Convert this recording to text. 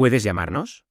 ¿Puedes llamarnos?